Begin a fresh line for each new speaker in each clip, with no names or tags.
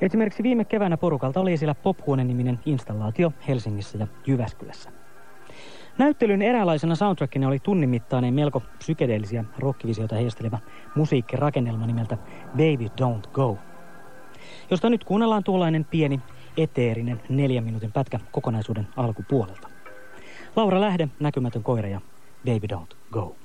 Esimerkiksi viime keväänä porukalta oli esillä Pophuone-niminen installaatio Helsingissä ja Jyväskylässä. Näyttelyn eräänlaisena soundtrackina oli tunnin mittainen melko psykedeellisiä rockivisioita heijasteleva musiikkirakennelma nimeltä Baby Don't Go, josta nyt kuunnellaan tuollainen pieni eteerinen neljän minuutin pätkä kokonaisuuden alkupuolelta. Laura Lähde, Näkymätön koira ja Baby Don't Go.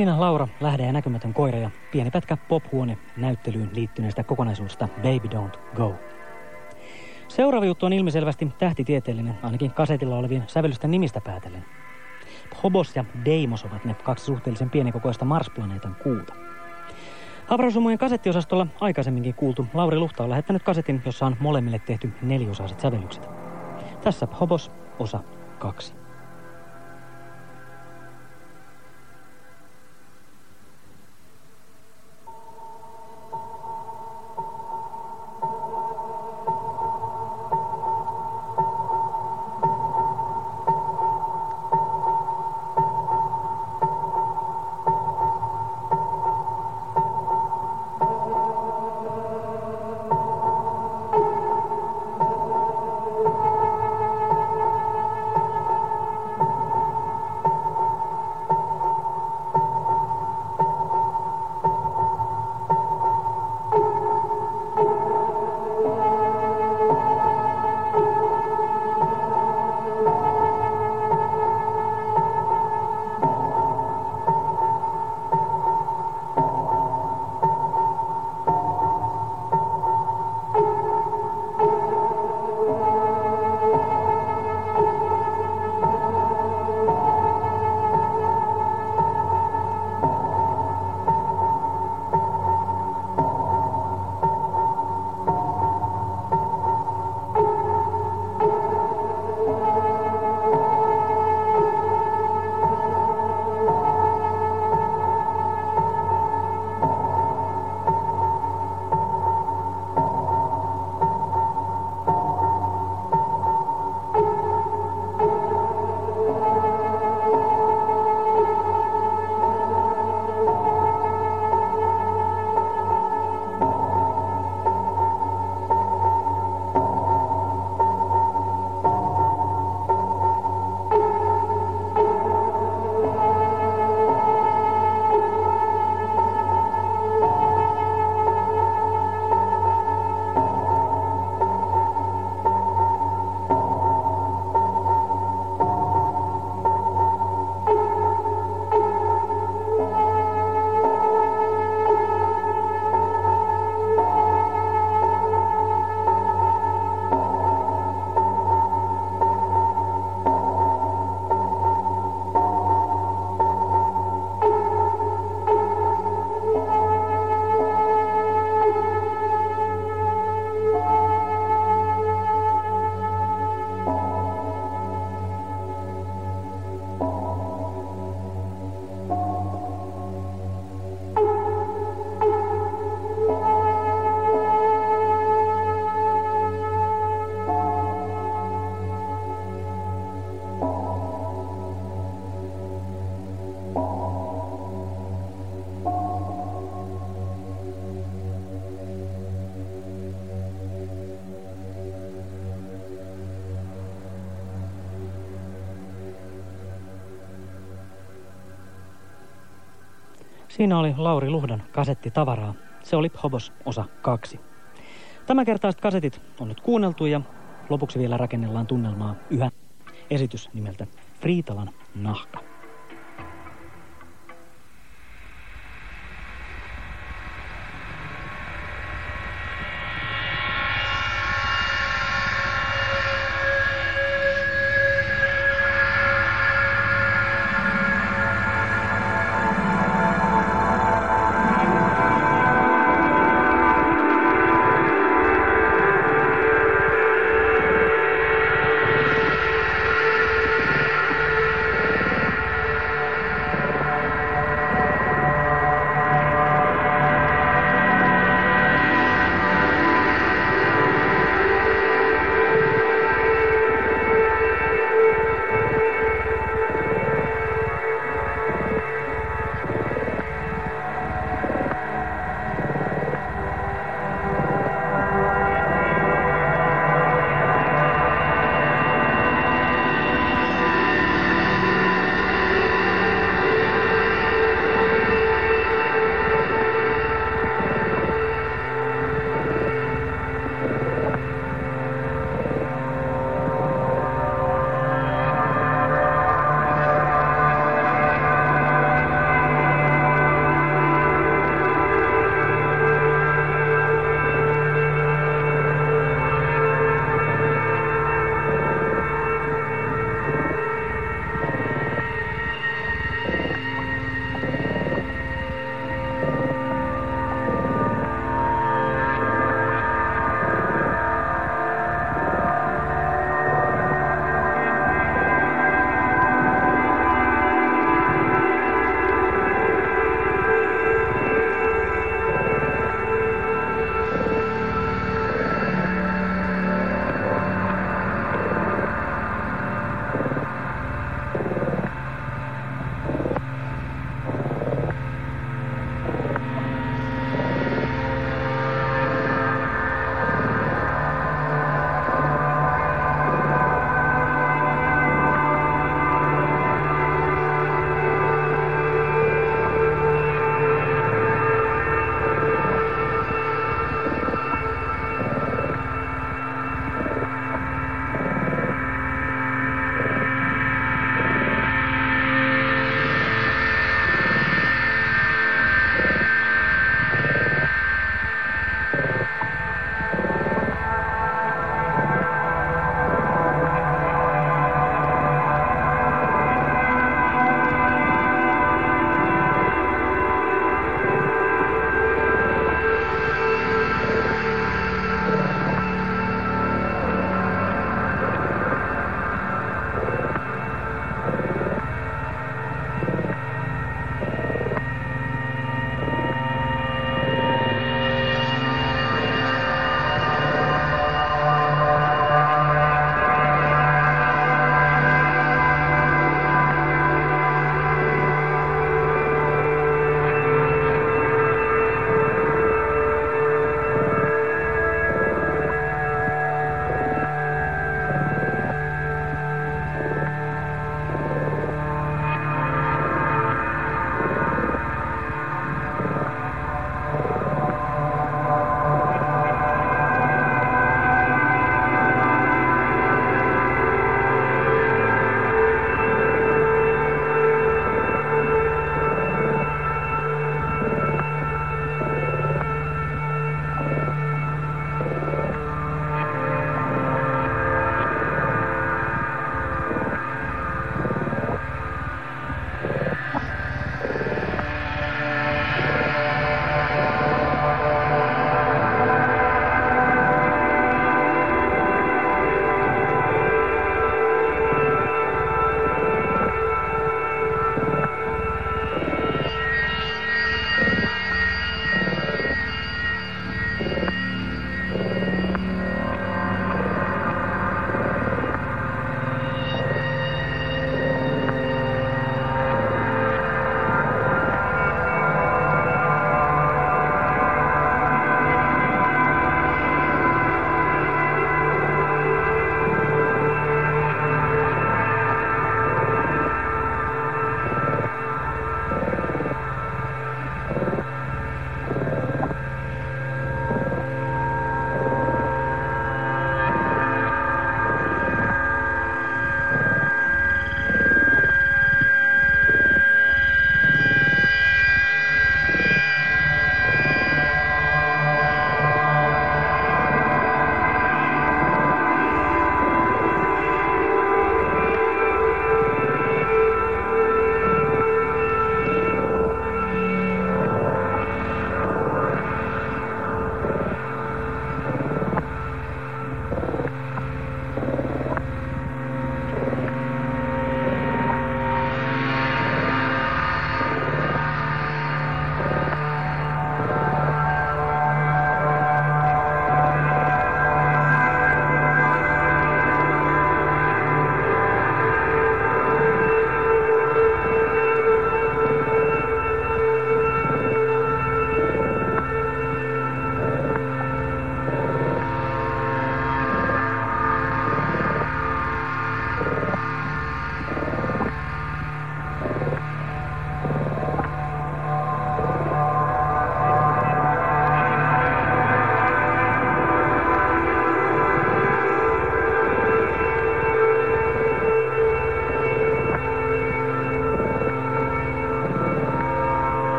Siinä Laura, Lähde ja näkymätön koira ja pieni pätkä pophuone näyttelyyn liittyneestä kokonaisuudesta Baby Don't Go. Seuraava juttu on ilmiselvästi tähtitieteellinen, ainakin kasetilla olevien sävellysten nimistä päätellen. Hobos ja Deimos ovat ne kaksi suhteellisen pienikokoista Mars-planeetan kuuta. Avaruusumujen kasettiosastolla aikaisemminkin kuultu Lauri Luhta on lähettänyt kasetin, jossa on molemmille tehty neliosaiset sävellykset. Tässä Hobos, osa 2. Siinä oli Lauri Luhdan kasetti tavaraa. Se oli Hobos osa 2. Tämänkertaiset kasetit on nyt kuunneltu ja lopuksi vielä rakennellaan tunnelmaa yhä esitys nimeltä Friitalan nahka.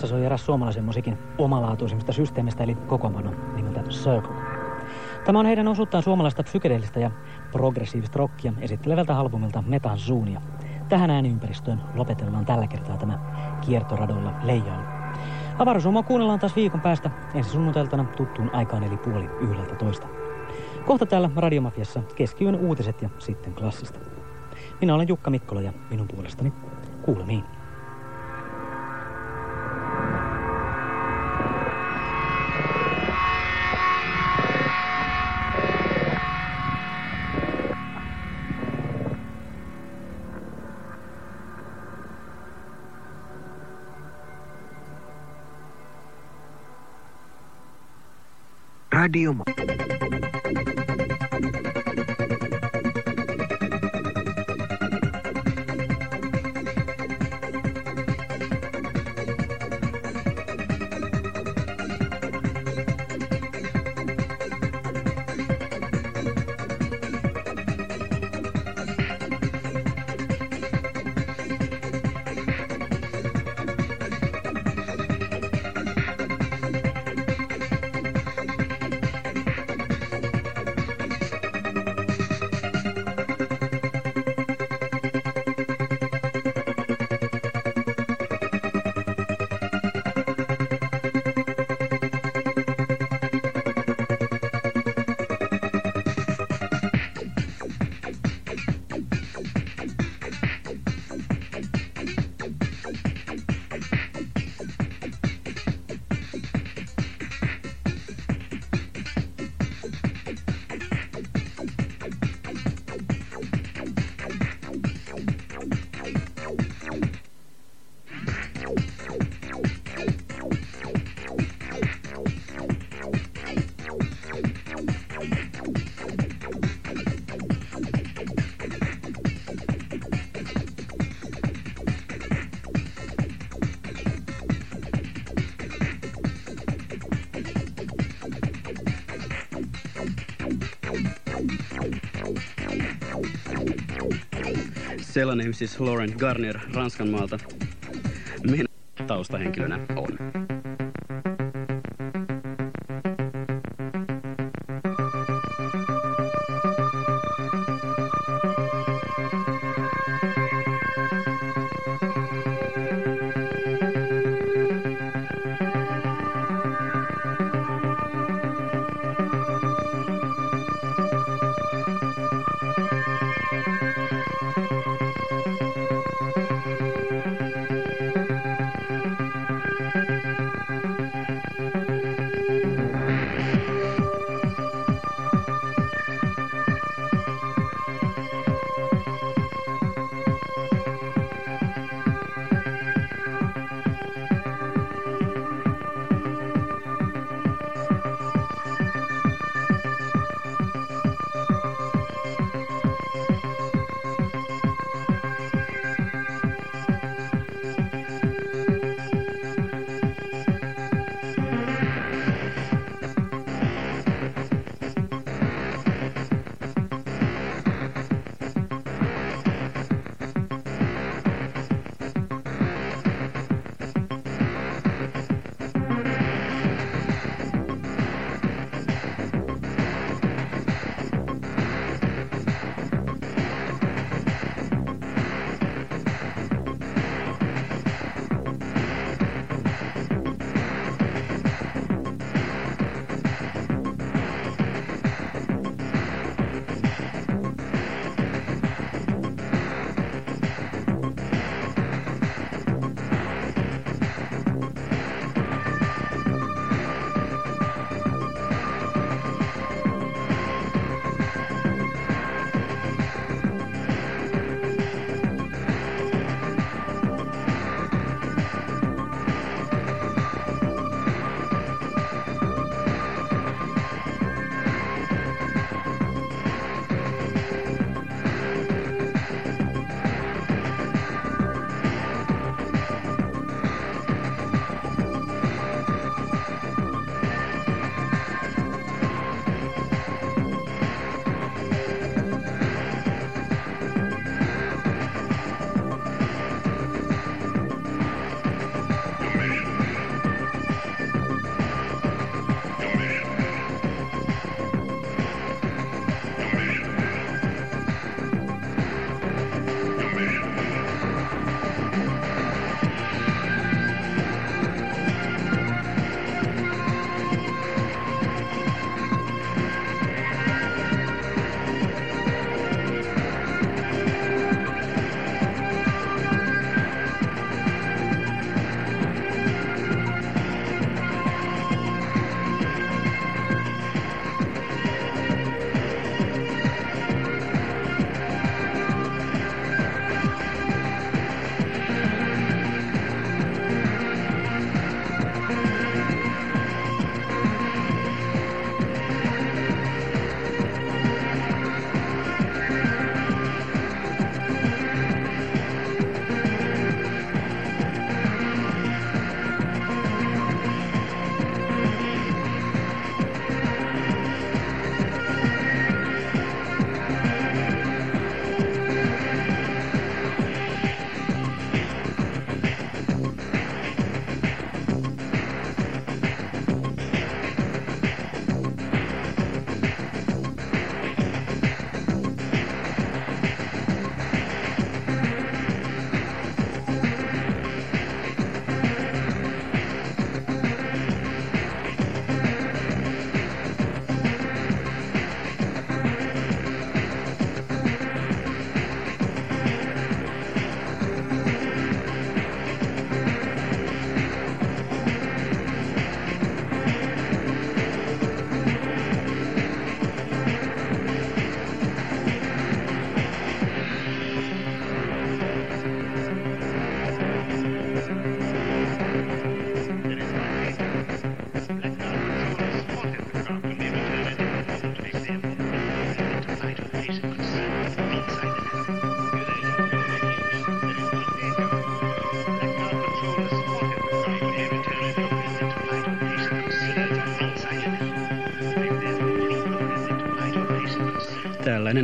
Tässä soi eräs suomalaisen musiikin omalaatuisimmista systeemistä, eli kokoonpano nimeltä Circle. Tämä on heidän osuuttaan suomalaista psykedeellistä ja progressiivista rockia esittelevältä albumilta Metan Zoonia. Tähän ääniympäristöön lopetellaan tällä kertaa tämä kiertoradoilla leijailu. Avaruusoma kuunnellaan taas viikon päästä ensi sunnuntailtana tuttuun aikaan eli puoli yhdeltä toista. Kohta täällä Radiomafiassa keskiyön uutiset ja sitten klassista. Minä olen Jukka Mikkola ja minun puolestani kuulemiin.
Rádio
Sellainen siis Lauren Garnier Ranskan maalta. Minä taustahenkilönä on.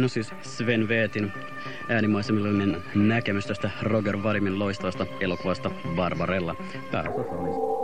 On siis Sven Veetin äänimaisemillinen näkemys tästä Roger Varimin loistavasta elokuvasta Barbarella. Pääosassa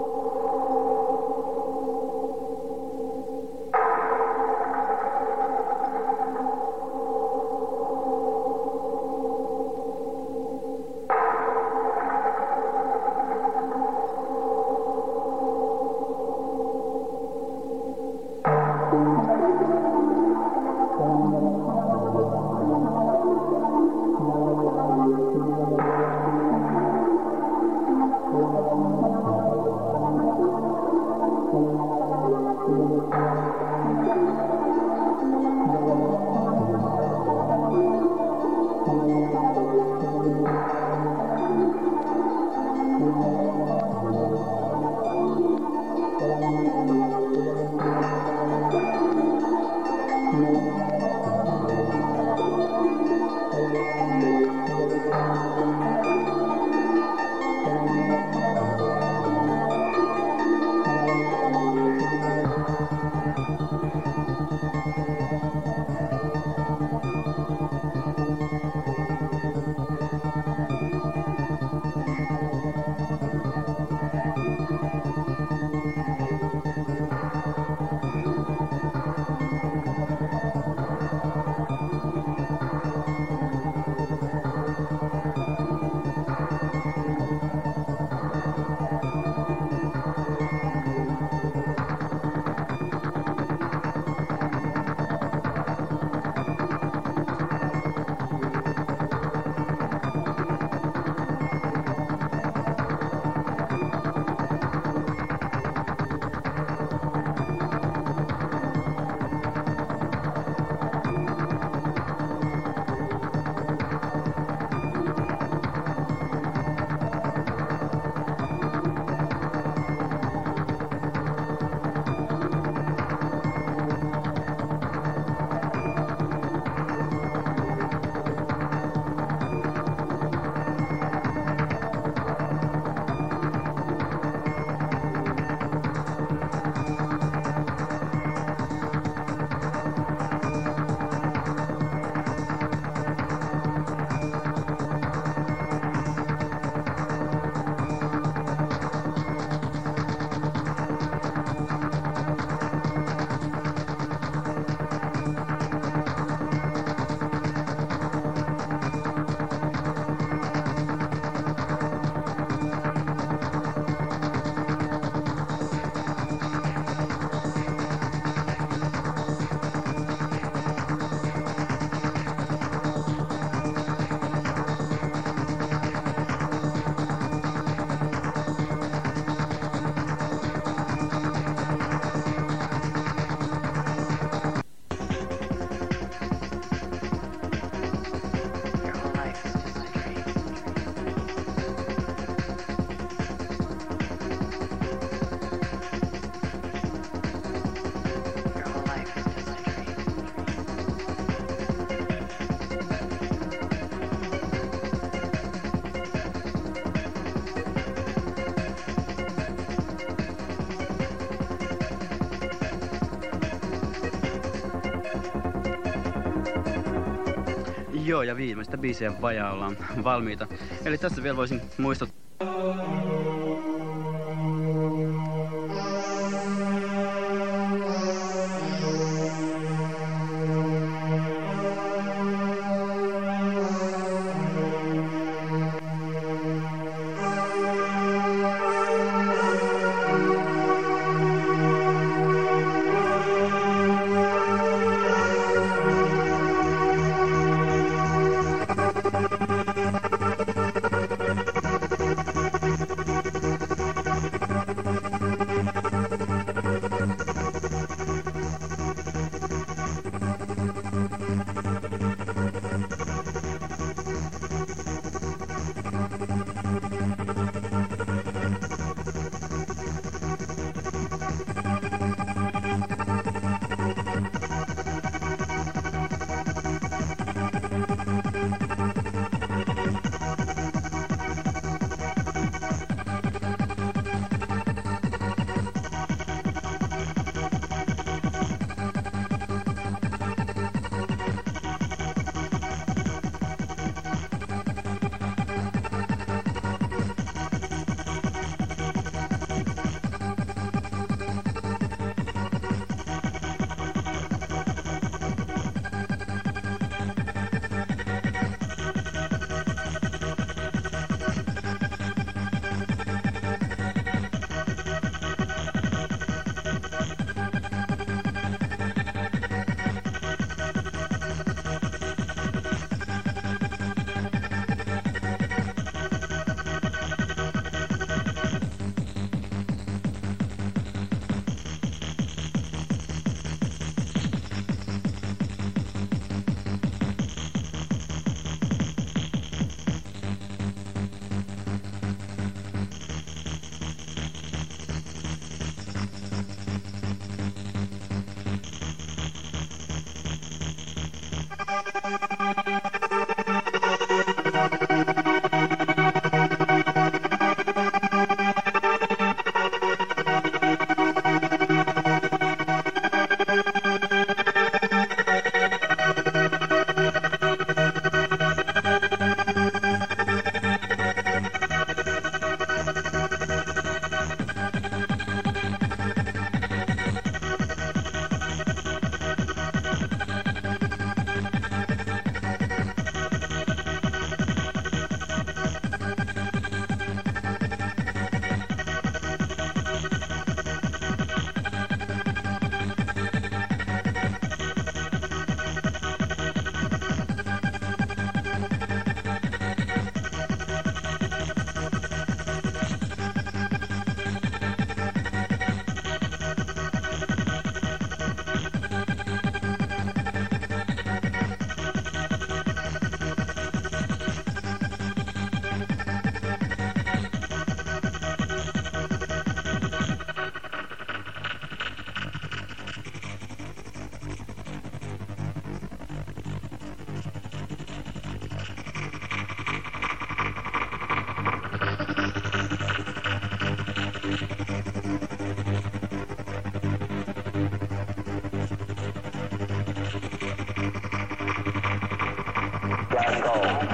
Joo, ja viimeistä biisiä vajaa ollaan valmiita. Eli tässä vielä voisin muistuttaa.
Oh.